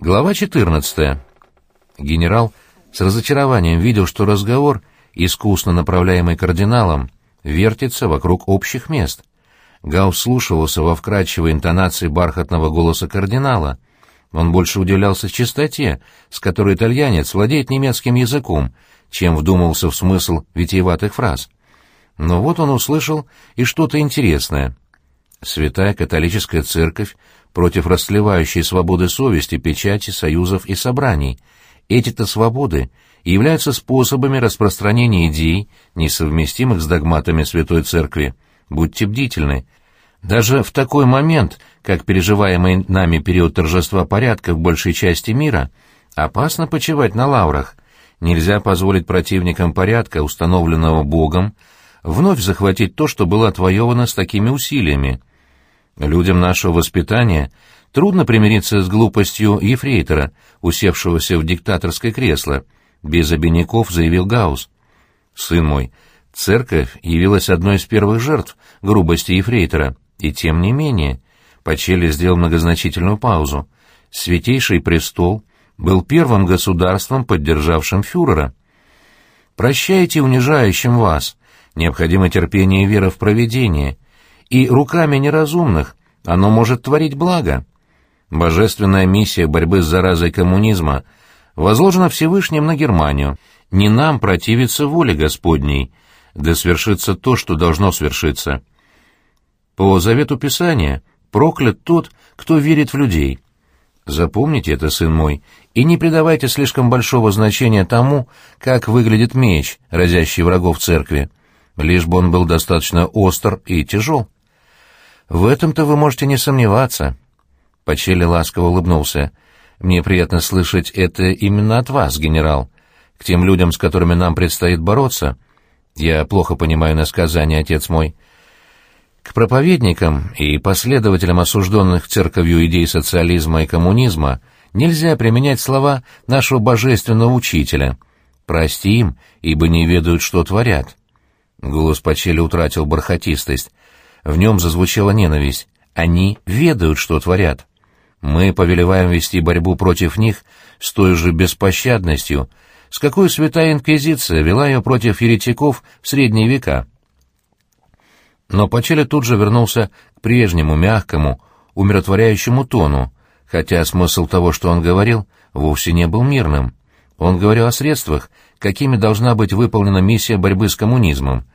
Глава 14. Генерал с разочарованием видел, что разговор, искусно направляемый кардиналом, вертится вокруг общих мест. Гаусс слушался во вкрадчивой интонации бархатного голоса кардинала. Он больше удивлялся чистоте, с которой итальянец владеет немецким языком, чем вдумался в смысл витиеватых фраз. Но вот он услышал и что-то интересное. Святая католическая церковь против расслевающей свободы совести, печати, союзов и собраний. Эти-то свободы являются способами распространения идей, несовместимых с догматами Святой Церкви. Будьте бдительны. Даже в такой момент, как переживаемый нами период торжества порядка в большей части мира, опасно почивать на лаврах. Нельзя позволить противникам порядка, установленного Богом, вновь захватить то, что было отвоевано с такими усилиями. Людям нашего воспитания трудно примириться с глупостью ефрейтора, усевшегося в диктаторское кресло. Без обиняков заявил Гаус. «Сын мой, церковь явилась одной из первых жертв грубости ефрейтора, и тем не менее...» Пачели сделал многозначительную паузу. «Святейший престол был первым государством, поддержавшим фюрера. Прощайте унижающим вас, необходимо терпение и вера в провидение, и руками неразумных оно может творить благо. Божественная миссия борьбы с заразой коммунизма возложена Всевышним на Германию. Не нам противиться воле Господней, да свершится то, что должно свершиться. По завету Писания проклят тот, кто верит в людей. Запомните это, сын мой, и не придавайте слишком большого значения тому, как выглядит меч, разящий врагов церкви, лишь бы он был достаточно остр и тяжел. В этом-то вы можете не сомневаться. Пачели ласково улыбнулся. Мне приятно слышать это именно от вас, генерал. К тем людям, с которыми нам предстоит бороться. Я плохо понимаю насказание, отец мой. К проповедникам и последователям осужденных церковью идей социализма и коммунизма нельзя применять слова нашего божественного учителя. Прости им, ибо не ведают, что творят. Голос Пачели утратил бархатистость. В нем зазвучала ненависть. Они ведают, что творят. Мы повелеваем вести борьбу против них с той же беспощадностью, с какой святая инквизиция вела ее против еретиков в средние века. Но Пачеля тут же вернулся к прежнему мягкому, умиротворяющему тону, хотя смысл того, что он говорил, вовсе не был мирным. Он говорил о средствах, какими должна быть выполнена миссия борьбы с коммунизмом.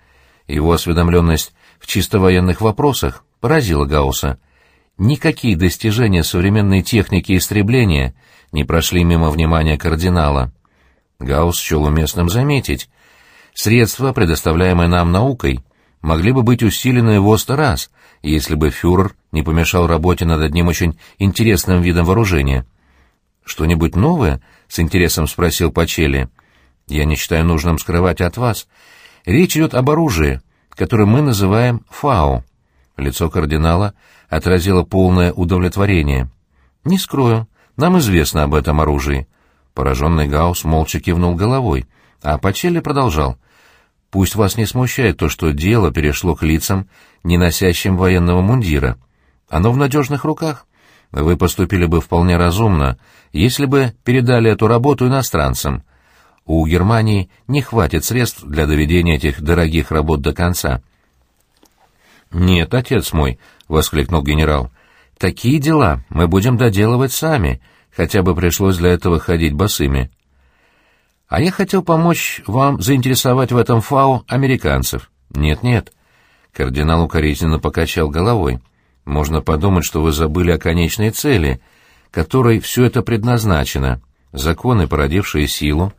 Его осведомленность в чисто военных вопросах поразило Гаусса. Никакие достижения современной техники истребления не прошли мимо внимания кардинала. Гаусс счел уместным заметить. Средства, предоставляемые нам наукой, могли бы быть усилены в сто раз, если бы фюрер не помешал работе над одним очень интересным видом вооружения. «Что-нибудь новое?» — с интересом спросил Пачели. «Я не считаю нужным скрывать от вас. Речь идет об оружии, который мы называем ФАО. Лицо кардинала отразило полное удовлетворение. «Не скрою, нам известно об этом оружии». Пораженный Гаусс молча кивнул головой, а Пачелли продолжал. «Пусть вас не смущает то, что дело перешло к лицам, не носящим военного мундира. Оно в надежных руках. Вы поступили бы вполне разумно, если бы передали эту работу иностранцам. У Германии не хватит средств для доведения этих дорогих работ до конца. «Нет, отец мой», — воскликнул генерал, — «такие дела мы будем доделывать сами, хотя бы пришлось для этого ходить босыми». «А я хотел помочь вам заинтересовать в этом ФАУ американцев». «Нет-нет», — кардинал укоризненно покачал головой. «Можно подумать, что вы забыли о конечной цели, которой все это предназначено. Законы, породившие силу,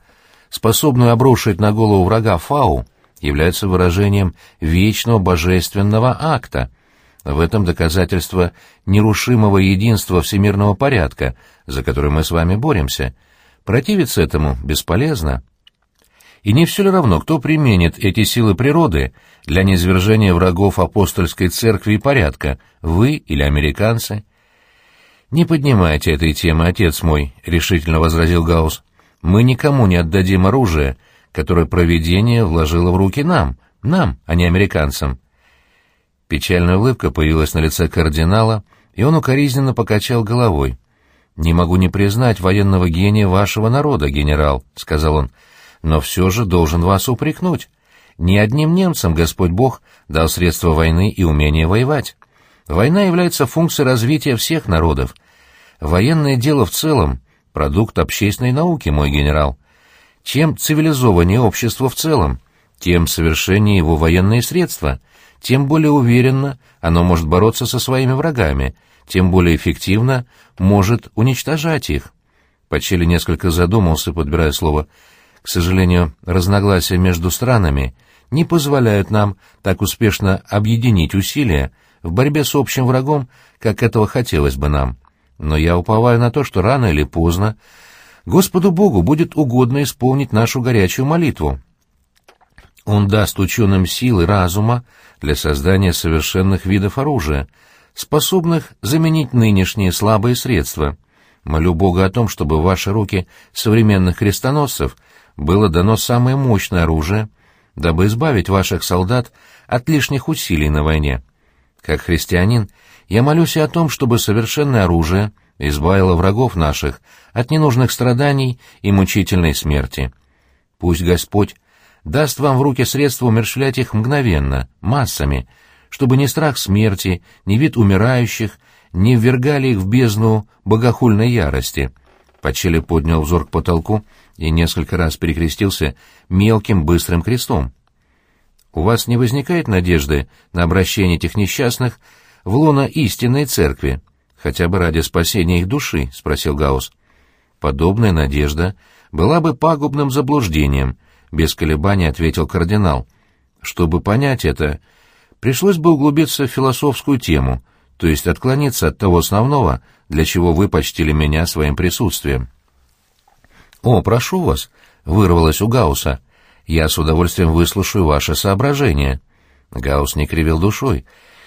способную обрушить на голову врага фау, является выражением вечного божественного акта. В этом доказательство нерушимого единства всемирного порядка, за который мы с вами боремся. Противиться этому бесполезно. И не все ли равно, кто применит эти силы природы для низвержения врагов апостольской церкви и порядка, вы или американцы? «Не поднимайте этой темы, отец мой», — решительно возразил Гаус. Мы никому не отдадим оружие, которое провидение вложило в руки нам, нам, а не американцам. Печальная улыбка появилась на лице кардинала, и он укоризненно покачал головой. «Не могу не признать военного гения вашего народа, генерал», — сказал он, — «но все же должен вас упрекнуть. Ни одним немцам Господь Бог дал средства войны и умение воевать. Война является функцией развития всех народов. Военное дело в целом — продукт общественной науки, мой генерал. Чем цивилизованнее общество в целом, тем совершеннее его военные средства, тем более уверенно оно может бороться со своими врагами, тем более эффективно может уничтожать их. Почели несколько задумался, подбирая слово. К сожалению, разногласия между странами не позволяют нам так успешно объединить усилия в борьбе с общим врагом, как этого хотелось бы нам. Но я уповаю на то, что рано или поздно Господу Богу будет угодно исполнить нашу горячую молитву. Он даст ученым силы разума для создания совершенных видов оружия, способных заменить нынешние слабые средства. Молю Бога о том, чтобы в ваши руки современных крестоносцев было дано самое мощное оружие, дабы избавить ваших солдат от лишних усилий на войне. Как христианин, я молюсь и о том, чтобы совершенное оружие избавило врагов наших от ненужных страданий и мучительной смерти. Пусть Господь даст вам в руки средства умерщвлять их мгновенно, массами, чтобы ни страх смерти, ни вид умирающих не ввергали их в бездну богохульной ярости. Почели поднял взор к потолку и несколько раз перекрестился мелким быстрым крестом. «У вас не возникает надежды на обращение этих несчастных в лоно истинной церкви, хотя бы ради спасения их души?» — спросил Гаус. «Подобная надежда была бы пагубным заблуждением», — без колебаний ответил кардинал. «Чтобы понять это, пришлось бы углубиться в философскую тему, то есть отклониться от того основного, для чего вы почтили меня своим присутствием». «О, прошу вас», — вырвалось у Гауса. «Я с удовольствием выслушаю ваши соображения». Гаус не кривил душой.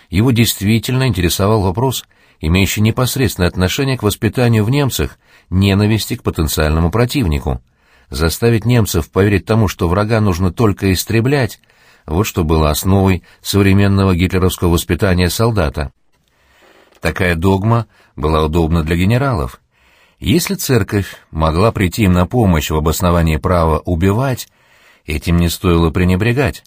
Его действительно интересовал вопрос, имеющий непосредственное отношение к воспитанию в немцах ненависти к потенциальному противнику. Заставить немцев поверить тому, что врага нужно только истреблять, вот что было основой современного гитлеровского воспитания солдата. Такая догма была удобна для генералов. Если церковь могла прийти им на помощь в обосновании права убивать, этим не стоило пренебрегать.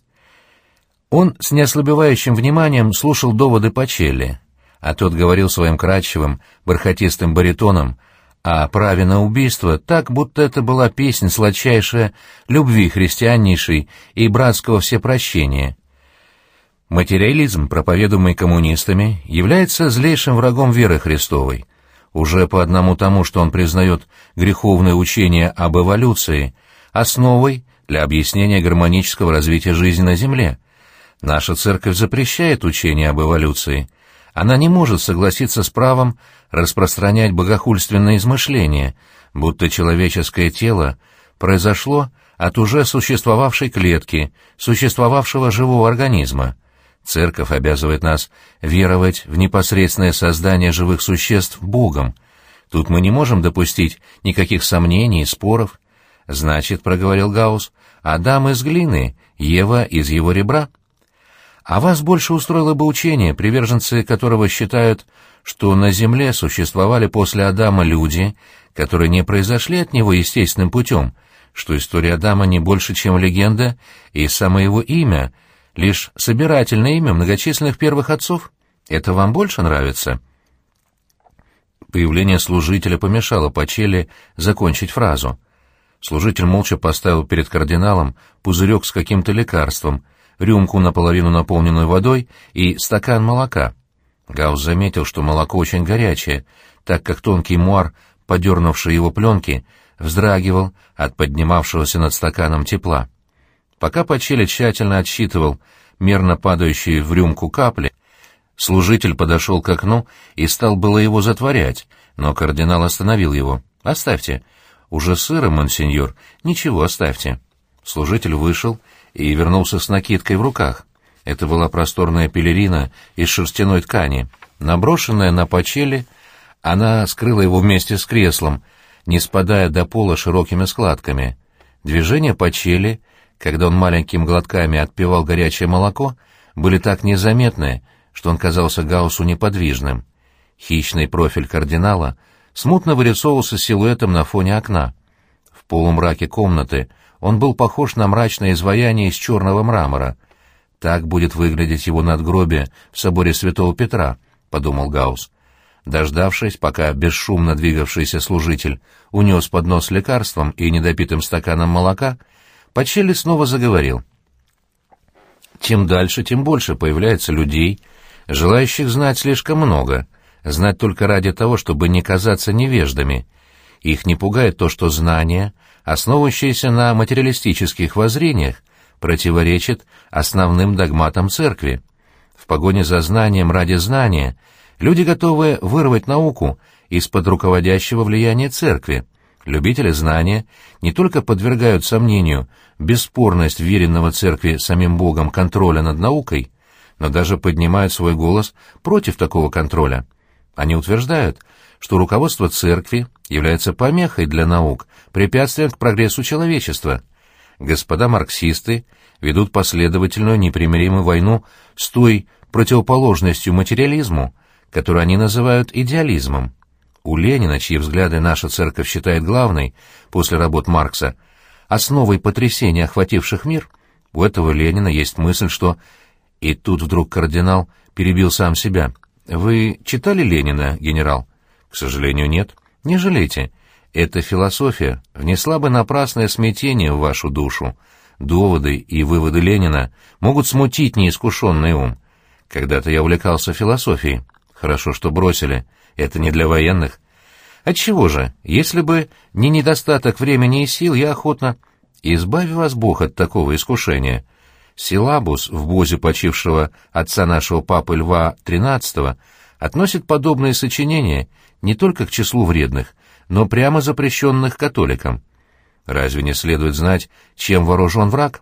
Он с неослабевающим вниманием слушал доводы Пачелли, а тот говорил своим кратчевым, бархатистым баритоном о праве на убийство так, будто это была песня сладчайшая любви христианнейшей и братского всепрощения. Материализм, проповедуемый коммунистами, является злейшим врагом веры Христовой — уже по одному тому, что он признает греховное учение об эволюции, основой для объяснения гармонического развития жизни на Земле. Наша церковь запрещает учение об эволюции. Она не может согласиться с правом распространять богохульственные измышления, будто человеческое тело произошло от уже существовавшей клетки, существовавшего живого организма. Церковь обязывает нас веровать в непосредственное создание живых существ Богом. Тут мы не можем допустить никаких сомнений и споров. Значит, — проговорил Гаус, — Адам из глины, Ева из его ребра. А вас больше устроило бы учение, приверженцы которого считают, что на земле существовали после Адама люди, которые не произошли от него естественным путем, что история Адама не больше, чем легенда, и самое его имя — лишь собирательное имя многочисленных первых отцов. Это вам больше нравится?» Появление служителя помешало Пачелли закончить фразу. Служитель молча поставил перед кардиналом пузырек с каким-то лекарством, рюмку наполовину наполненную водой и стакан молока. Гаус заметил, что молоко очень горячее, так как тонкий муар, подернувший его пленки, вздрагивал от поднимавшегося над стаканом тепла. Пока Пачели тщательно отсчитывал мерно падающие в рюмку капли, служитель подошел к окну и стал было его затворять, но кардинал остановил его. «Оставьте. Уже сыро, монсеньор. Ничего, оставьте». Служитель вышел и вернулся с накидкой в руках. Это была просторная пелерина из шерстяной ткани. Наброшенная на Пачели, она скрыла его вместе с креслом, не спадая до пола широкими складками. Движение Пачели когда он маленькими глотками отпивал горячее молоко, были так незаметны, что он казался Гауссу неподвижным. Хищный профиль кардинала смутно вырисовывался силуэтом на фоне окна. В полумраке комнаты он был похож на мрачное изваяние из черного мрамора. «Так будет выглядеть его надгробие в соборе святого Петра», — подумал Гаус. Дождавшись, пока бесшумно двигавшийся служитель унес поднос лекарством и недопитым стаканом молока, Пачелли снова заговорил. «Чем дальше, тем больше появляется людей, желающих знать слишком много, знать только ради того, чтобы не казаться невеждами. Их не пугает то, что знание, основывающееся на материалистических воззрениях, противоречит основным догматам церкви. В погоне за знанием ради знания — Люди готовы вырвать науку из-под руководящего влияния церкви. Любители знания не только подвергают сомнению бесспорность веренного церкви самим Богом контроля над наукой, но даже поднимают свой голос против такого контроля. Они утверждают, что руководство церкви является помехой для наук, препятствием к прогрессу человечества. Господа марксисты ведут последовательную непримиримую войну с той противоположностью материализму, которую они называют идеализмом. У Ленина, чьи взгляды наша церковь считает главной, после работ Маркса, основой потрясений, охвативших мир, у этого Ленина есть мысль, что... И тут вдруг кардинал перебил сам себя. «Вы читали Ленина, генерал?» «К сожалению, нет. Не жалейте. Эта философия внесла бы напрасное смятение в вашу душу. Доводы и выводы Ленина могут смутить неискушенный ум. Когда-то я увлекался философией. Хорошо, что бросили. Это не для военных. Отчего же, если бы не недостаток времени и сил, я охотно... Избави вас Бог от такого искушения. Силабус в бозе почившего отца нашего папы Льва XIII относит подобные сочинения не только к числу вредных, но прямо запрещенных католикам. Разве не следует знать, чем вооружен враг?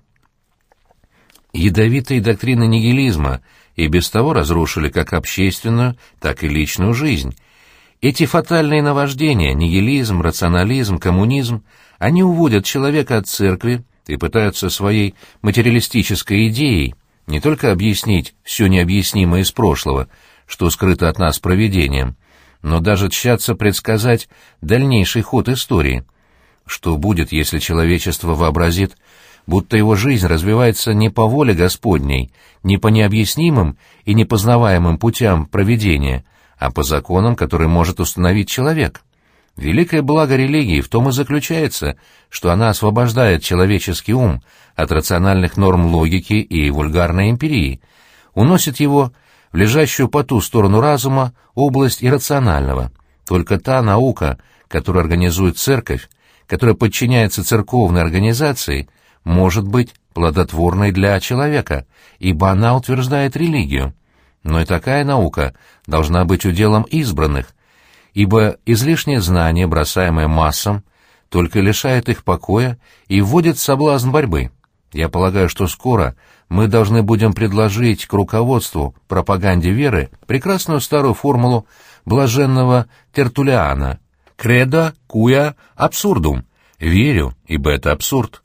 Ядовитые доктрины нигилизма и без того разрушили как общественную, так и личную жизнь. Эти фатальные наваждения, нигилизм, рационализм, коммунизм, они уводят человека от церкви и пытаются своей материалистической идеей не только объяснить все необъяснимое из прошлого, что скрыто от нас провидением, но даже тщаться предсказать дальнейший ход истории. Что будет, если человечество вообразит, будто его жизнь развивается не по воле Господней, не по необъяснимым и непознаваемым путям проведения, а по законам, которые может установить человек. Великое благо религии в том и заключается, что она освобождает человеческий ум от рациональных норм логики и вульгарной эмпирии, уносит его в лежащую по ту сторону разума область иррационального. Только та наука, которую организует церковь, которая подчиняется церковной организации, может быть плодотворной для человека, ибо она утверждает религию. Но и такая наука должна быть уделом избранных, ибо излишнее знание, бросаемое массам, только лишает их покоя и вводит соблазн борьбы. Я полагаю, что скоро мы должны будем предложить к руководству пропаганде веры прекрасную старую формулу блаженного Тертулиана «Кредо куя абсурдум» — «Верю, ибо это абсурд».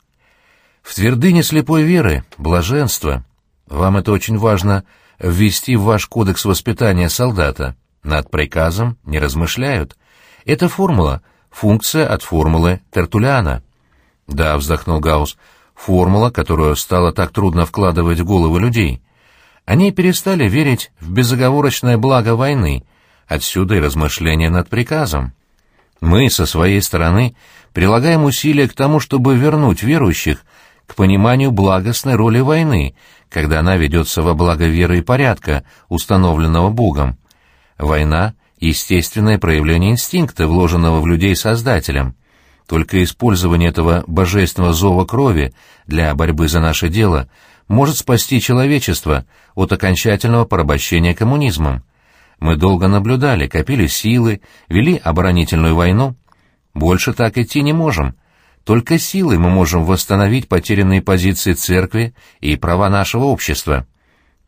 В твердыне слепой веры — блаженство. Вам это очень важно ввести в ваш кодекс воспитания солдата. Над приказом не размышляют. Это формула, функция от формулы Тертулиана. Да, вздохнул Гаус, формула, которую стало так трудно вкладывать в головы людей. Они перестали верить в безоговорочное благо войны, отсюда и размышления над приказом. Мы, со своей стороны, прилагаем усилия к тому, чтобы вернуть верующих к пониманию благостной роли войны, когда она ведется во благо веры и порядка, установленного Богом. Война — естественное проявление инстинкта, вложенного в людей Создателем. Только использование этого божественного зова крови для борьбы за наше дело может спасти человечество от окончательного порабощения коммунизмом. Мы долго наблюдали, копили силы, вели оборонительную войну. Больше так идти не можем — только силой мы можем восстановить потерянные позиции церкви и права нашего общества.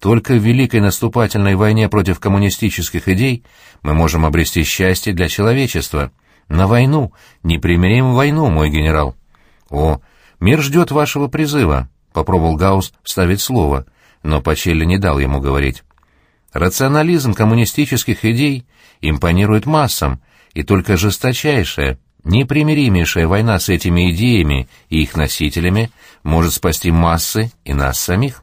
Только в великой наступательной войне против коммунистических идей мы можем обрести счастье для человечества. На войну, непримиримую войну, мой генерал. О, мир ждет вашего призыва, — попробовал Гаусс вставить слово, но Пачелли не дал ему говорить. Рационализм коммунистических идей импонирует массам, и только жесточайшая, непримиримейшая война с этими идеями и их носителями может спасти массы и нас самих.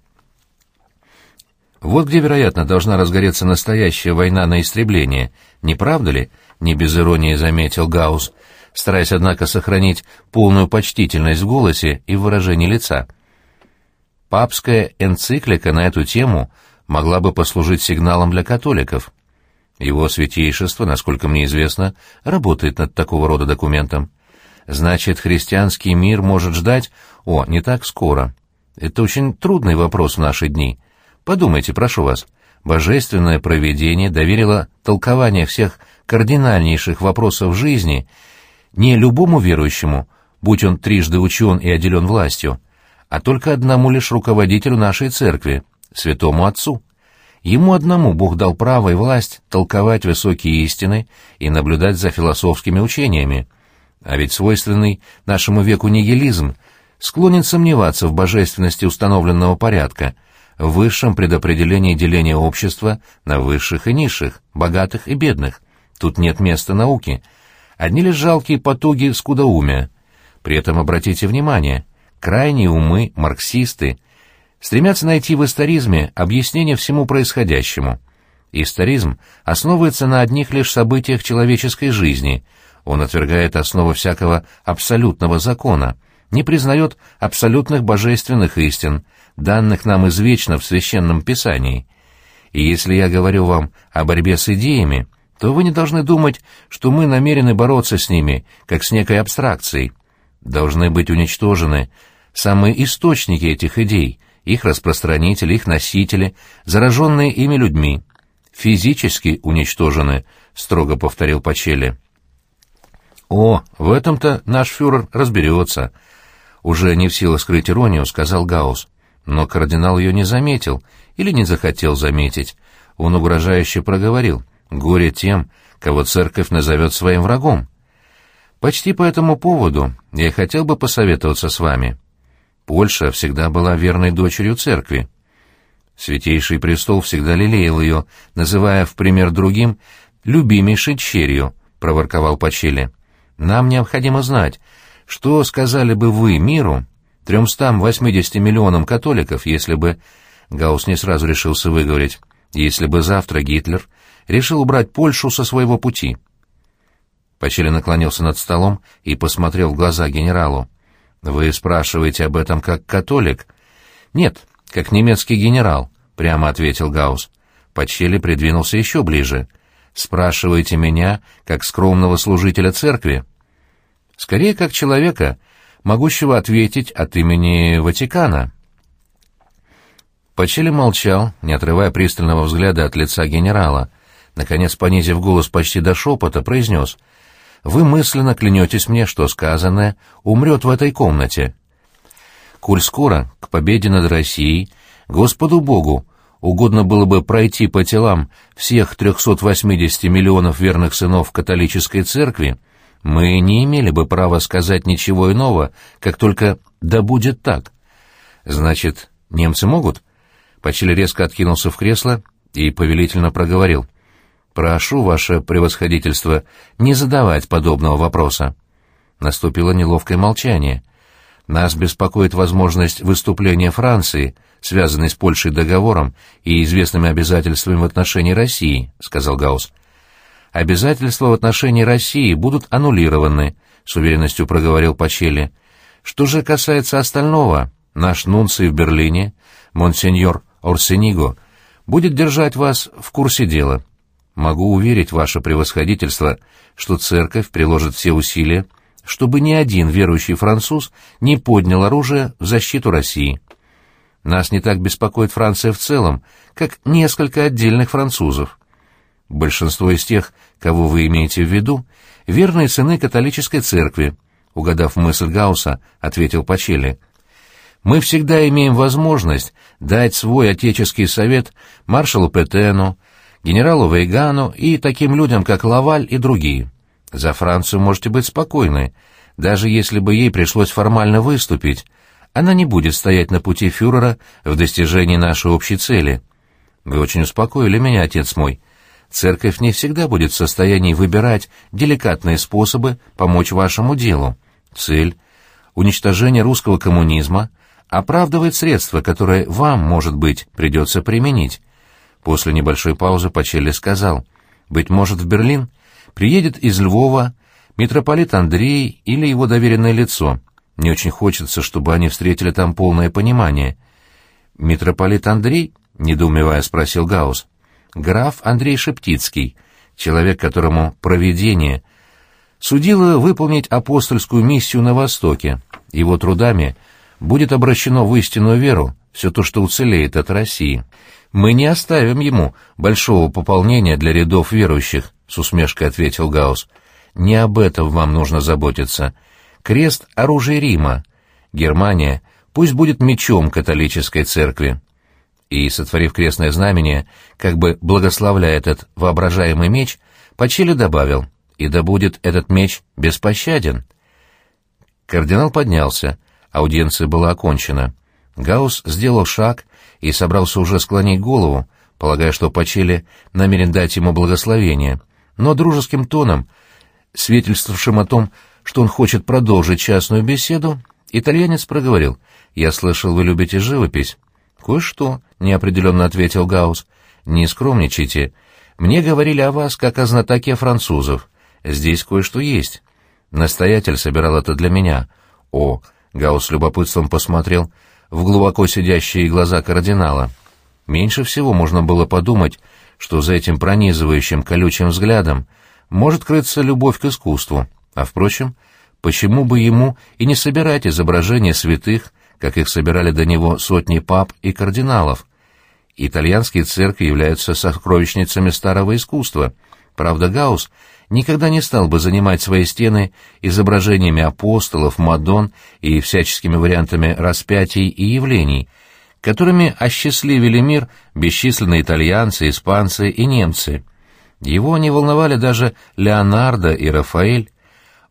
Вот где, вероятно, должна разгореться настоящая война на истребление, не правда ли? Не без иронии заметил Гаус, стараясь, однако, сохранить полную почтительность в голосе и в выражении лица. Папская энциклика на эту тему могла бы послужить сигналом для католиков. Его святейшество, насколько мне известно, работает над такого рода документом. Значит, христианский мир может ждать... О, не так скоро. Это очень трудный вопрос в наши дни. Подумайте, прошу вас. Божественное провидение доверило толкование всех кардинальнейших вопросов жизни не любому верующему, будь он трижды учен и отделен властью, а только одному лишь руководителю нашей церкви, святому отцу. Ему одному Бог дал право и власть толковать высокие истины и наблюдать за философскими учениями. А ведь свойственный нашему веку нигилизм склонен сомневаться в божественности установленного порядка, высшем предопределении деления общества на высших и низших, богатых и бедных. Тут нет места науке. Одни лишь жалкие потуги скудоумия. При этом обратите внимание, крайние умы, марксисты, стремятся найти в историзме объяснение всему происходящему. Историзм основывается на одних лишь событиях человеческой жизни, он отвергает основы всякого абсолютного закона, не признает абсолютных божественных истин, данных нам извечно в Священном Писании. И если я говорю вам о борьбе с идеями, то вы не должны думать, что мы намерены бороться с ними, как с некой абстракцией. Должны быть уничтожены самые источники этих идей, их распространители, их носители, зараженные ими людьми. Физически уничтожены, строго повторил Пачели. О, в этом-то наш фюрер разберется. Уже не в силах скрыть иронию, сказал Гаус. Но кардинал ее не заметил или не захотел заметить. Он угрожающе проговорил. Горе тем, кого церковь назовет своим врагом. Почти по этому поводу я хотел бы посоветоваться с вами. Польша всегда была верной дочерью церкви. Святейший престол всегда лелеял ее, называя в пример другим «любимейшей черью», — проворковал Пачели. «Нам необходимо знать, что сказали бы вы миру, 380 миллионам католиков, если бы...» Гаус не сразу решился выговорить. «Если бы завтра Гитлер решил убрать Польшу со своего пути». Пачели наклонился над столом и посмотрел в глаза генералу. «Вы спрашиваете об этом как католик?» «Нет, как немецкий генерал», — прямо ответил Гаус. Пачели придвинулся еще ближе. «Спрашиваете меня как скромного служителя церкви?» «Скорее, как человека, могущего ответить от имени Ватикана». Пачели молчал, не отрывая пристального взгляда от лица генерала. Наконец, понизив голос почти до шепота, произнес — вы мысленно клянетесь мне, что сказанное умрет в этой комнате. Коль скоро, к победе над Россией, Господу Богу угодно было бы пройти по телам всех 380 миллионов верных сынов католической церкви, мы не имели бы права сказать ничего иного, как только «да будет так». Значит, немцы могут? Почели резко откинулся в кресло и повелительно проговорил. «Прошу, ваше превосходительство, не задавать подобного вопроса». Наступило неловкое молчание. «Нас беспокоит возможность выступления Франции, связанной с Польшей договором и известными обязательствами в отношении России», — сказал Гаус. «Обязательства в отношении России будут аннулированы», — с уверенностью проговорил Пачели. «Что же касается остального, наш нунций в Берлине, монсеньор Орсениго, будет держать вас в курсе дела». Могу уверить ваше превосходительство, что церковь приложит все усилия, чтобы ни один верующий француз не поднял оружие в защиту России. Нас не так беспокоит Франция в целом, как несколько отдельных французов. Большинство из тех, кого вы имеете в виду, верные сыны католической церкви, угадав мысль Гаусса, ответил Пачели. Мы всегда имеем возможность дать свой отеческий совет маршалу Петену, генералу Вейгану и таким людям, как Лаваль и другие. За Францию можете быть спокойны. Даже если бы ей пришлось формально выступить, она не будет стоять на пути фюрера в достижении нашей общей цели. Вы очень успокоили меня, отец мой. Церковь не всегда будет в состоянии выбирать деликатные способы помочь вашему делу. Цель — уничтожение русского коммунизма — оправдывает средства, которые вам, может быть, придется применить. После небольшой паузы Пачелли сказал, «Быть может, в Берлин приедет из Львова митрополит Андрей или его доверенное лицо. Мне очень хочется, чтобы они встретили там полное понимание». «Митрополит Андрей?» — недоумевая спросил Гаус. «Граф Андрей Шептицкий, человек, которому провидение судило выполнить апостольскую миссию на Востоке. Его трудами будет обращено в истинную веру все то, что уцелеет от России. Мы не оставим ему большого пополнения для рядов верующих», — с усмешкой ответил Гаус. «Не об этом вам нужно заботиться. Крест — оружие Рима. Германия пусть будет мечом католической церкви» и, сотворив крестное знамение, как бы благословляя этот воображаемый меч, Пачели добавил, «И да будет этот меч беспощаден». Кардинал поднялся, аудиенция была окончена. Гаус сделал шаг и собрался уже склонить голову, полагая, что Пачели намерен дать ему благословение, но дружеским тоном, свидетельствовавшим о том, что он хочет продолжить частную беседу, итальянец проговорил, «Я слышал, вы любите живопись». «Кое-что», — неопределенно ответил Гаус. «Не скромничайте. Мне говорили о вас, как о знатоке французов. Здесь кое-что есть. Настоятель собирал это для меня. О, Гаус с любопытством посмотрел в глубоко сидящие глаза кардинала. Меньше всего можно было подумать, что за этим пронизывающим колючим взглядом может крыться любовь к искусству. А, впрочем, почему бы ему и не собирать изображения святых, как их собирали до него сотни пап и кардиналов. Итальянские церкви являются сокровищницами старого искусства. Правда, Гаус никогда не стал бы занимать свои стены изображениями апостолов, мадон и всяческими вариантами распятий и явлений, которыми осчастливили мир бесчисленные итальянцы, испанцы и немцы. Его не волновали даже Леонардо и Рафаэль.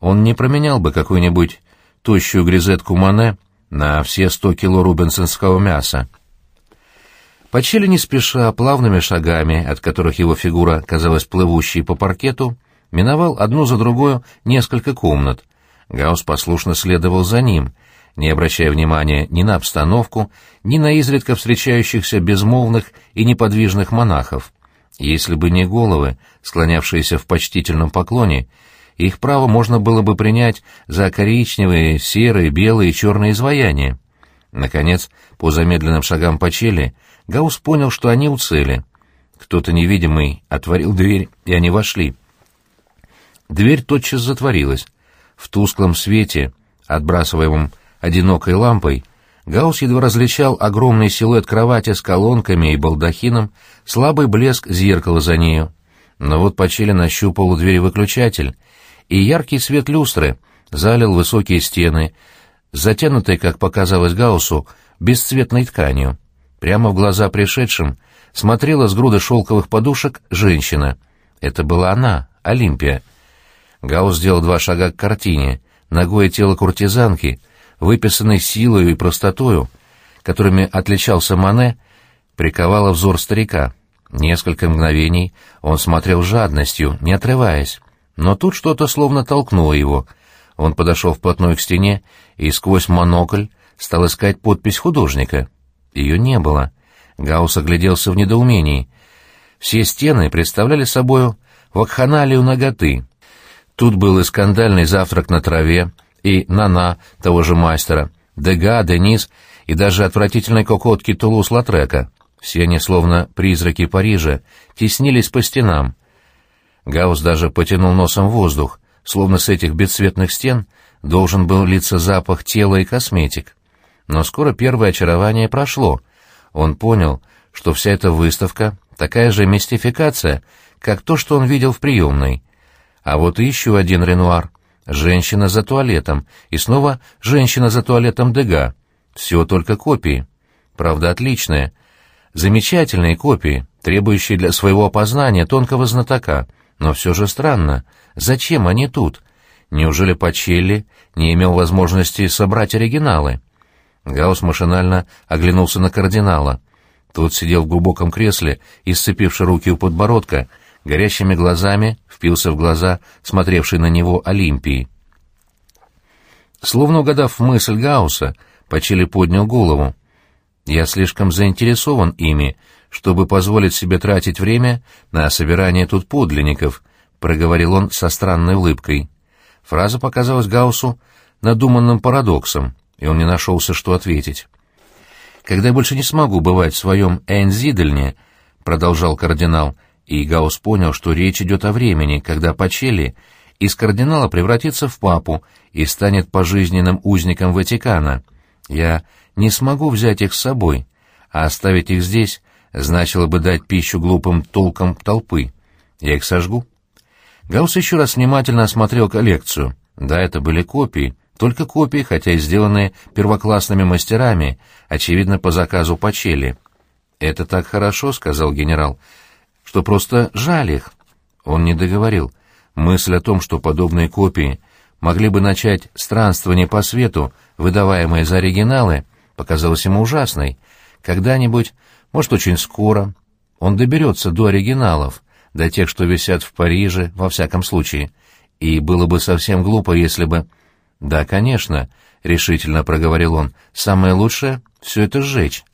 Он не променял бы какую-нибудь тощую грезетку Мане на все сто кило рубенсонского мяса. Почели не спеша, плавными шагами, от которых его фигура казалась плывущей по паркету, миновал одну за другой несколько комнат. Гаус послушно следовал за ним, не обращая внимания ни на обстановку, ни на изредка встречающихся безмолвных и неподвижных монахов. Если бы не головы, склонявшиеся в почтительном поклоне, их право можно было бы принять за коричневые, серые, белые и черные изваяния. Наконец, по замедленным шагам по чели, Гаус понял, что они у цели. Кто-то невидимый отворил дверь, и они вошли. Дверь тотчас затворилась. В тусклом свете, отбрасываемом одинокой лампой, Гаус едва различал огромный силуэт кровати с колонками и балдахином, слабый блеск зеркала за нею. Но вот Пачели нащупал у двери выключатель — и яркий свет люстры залил высокие стены, затянутые, как показалось Гауссу, бесцветной тканью. Прямо в глаза пришедшим смотрела с груда шелковых подушек женщина. Это была она, Олимпия. Гаусс сделал два шага к картине, ногое тело куртизанки, выписанной силою и простотою, которыми отличался Мане, приковало взор старика. Несколько мгновений он смотрел жадностью, не отрываясь. Но тут что-то словно толкнуло его. Он подошел вплотную к стене и сквозь монокль стал искать подпись художника. Ее не было. Гаусс огляделся в недоумении. Все стены представляли собою вакханалию ноготы. Тут был и скандальный завтрак на траве, и Нана того же мастера, Дега, Денис и даже отвратительной кокотки Тулус-Латрека. Все они, словно призраки Парижа, теснились по стенам. Гаус даже потянул носом воздух, словно с этих бесцветных стен должен был литься запах тела и косметик. Но скоро первое очарование прошло. Он понял, что вся эта выставка — такая же мистификация, как то, что он видел в приемной. А вот еще один Ренуар. Женщина за туалетом. И снова женщина за туалетом Дега. Все только копии. Правда, отличные. Замечательные копии, требующие для своего опознания тонкого знатока — но все же странно. Зачем они тут? Неужели Пачелли не имел возможности собрать оригиналы? Гаус машинально оглянулся на кардинала. Тот сидел в глубоком кресле и, сцепивши руки у подбородка, горящими глазами впился в глаза, смотревшей на него Олимпии. Словно угадав мысль Гаусса, Почели поднял голову. «Я слишком заинтересован ими, чтобы позволить себе тратить время на собирание тут подлинников», — проговорил он со странной улыбкой. Фраза показалась Гауссу надуманным парадоксом, и он не нашелся, что ответить. «Когда я больше не смогу бывать в своем Эйнзидельне», — продолжал кардинал, и Гаус понял, что речь идет о времени, когда Пачели из кардинала превратится в папу и станет пожизненным узником Ватикана. Я не смогу взять их с собой, а оставить их здесь значило бы дать пищу глупым толкам толпы. Я их сожгу. Гаусс еще раз внимательно осмотрел коллекцию. Да, это были копии, только копии, хотя и сделанные первоклассными мастерами, очевидно, по заказу Пачели. «Это так хорошо», — сказал генерал, — «что просто жаль их». Он не договорил. Мысль о том, что подобные копии могли бы начать странствование по свету, выдаваемые за оригиналы, показалась ему ужасной. Когда-нибудь, может, очень скоро, он доберется до оригиналов, до тех, что висят в Париже, во всяком случае. И было бы совсем глупо, если бы... «Да, конечно», — решительно проговорил он, — «самое лучшее — все это сжечь».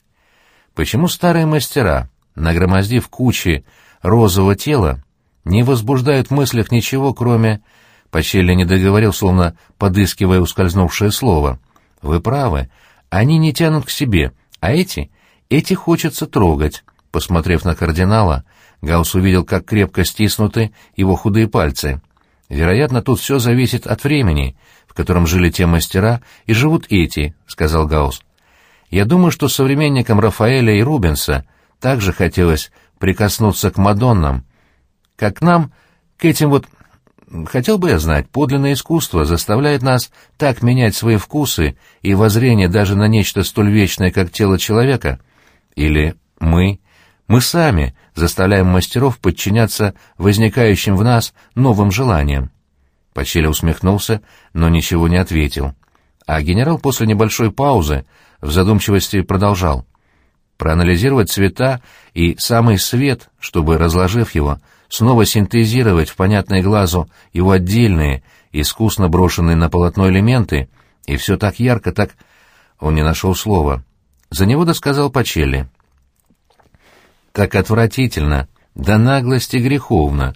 Почему старые мастера, нагромоздив кучи розового тела, не возбуждают в мыслях ничего, кроме... Почелли не договорил, словно подыскивая ускользнувшее слово. Вы правы. Они не тянут к себе, а эти... Эти хочется трогать. Посмотрев на кардинала, Гаус увидел, как крепко стиснуты его худые пальцы. Вероятно, тут все зависит от времени, в котором жили те мастера, и живут эти, — сказал Гаус. Я думаю, что современникам Рафаэля и Рубенса также хотелось прикоснуться к Мадоннам, как нам, к этим вот Хотел бы я знать, подлинное искусство заставляет нас так менять свои вкусы и воззрение даже на нечто столь вечное, как тело человека? Или мы, мы сами заставляем мастеров подчиняться возникающим в нас новым желаниям? Почеля усмехнулся, но ничего не ответил. А генерал после небольшой паузы в задумчивости продолжал. Проанализировать цвета и самый свет, чтобы, разложив его, снова синтезировать в понятное глазу его отдельные, искусно брошенные на полотно элементы, и все так ярко, так... Он не нашел слова. За него досказал Пачелли. Так отвратительно, да наглости греховно.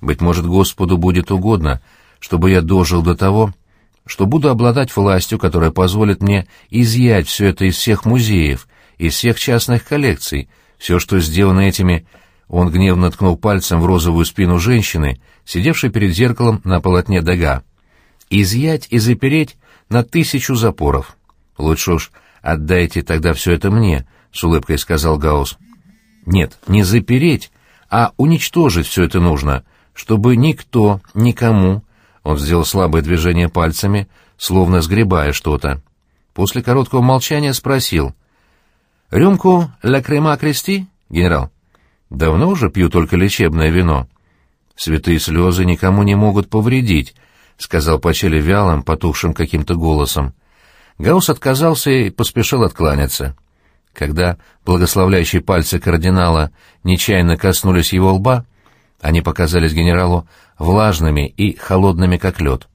Быть может, Господу будет угодно, чтобы я дожил до того, что буду обладать властью, которая позволит мне изъять все это из всех музеев, из всех частных коллекций, все, что сделано этими он гневно ткнул пальцем в розовую спину женщины, сидевшей перед зеркалом на полотне Дага. «Изъять и запереть на тысячу запоров. Лучше уж отдайте тогда все это мне», — с улыбкой сказал Гаус. «Нет, не запереть, а уничтожить все это нужно, чтобы никто, никому...» Он сделал слабое движение пальцами, словно сгребая что-то. После короткого молчания спросил. «Рюмку ля крема крести, генерал?» Давно уже пью только лечебное вино. Святые слезы никому не могут повредить, — сказал Пачели вялым, потухшим каким-то голосом. Гаус отказался и поспешил откланяться. Когда благословляющие пальцы кардинала нечаянно коснулись его лба, они показались генералу влажными и холодными, как лед.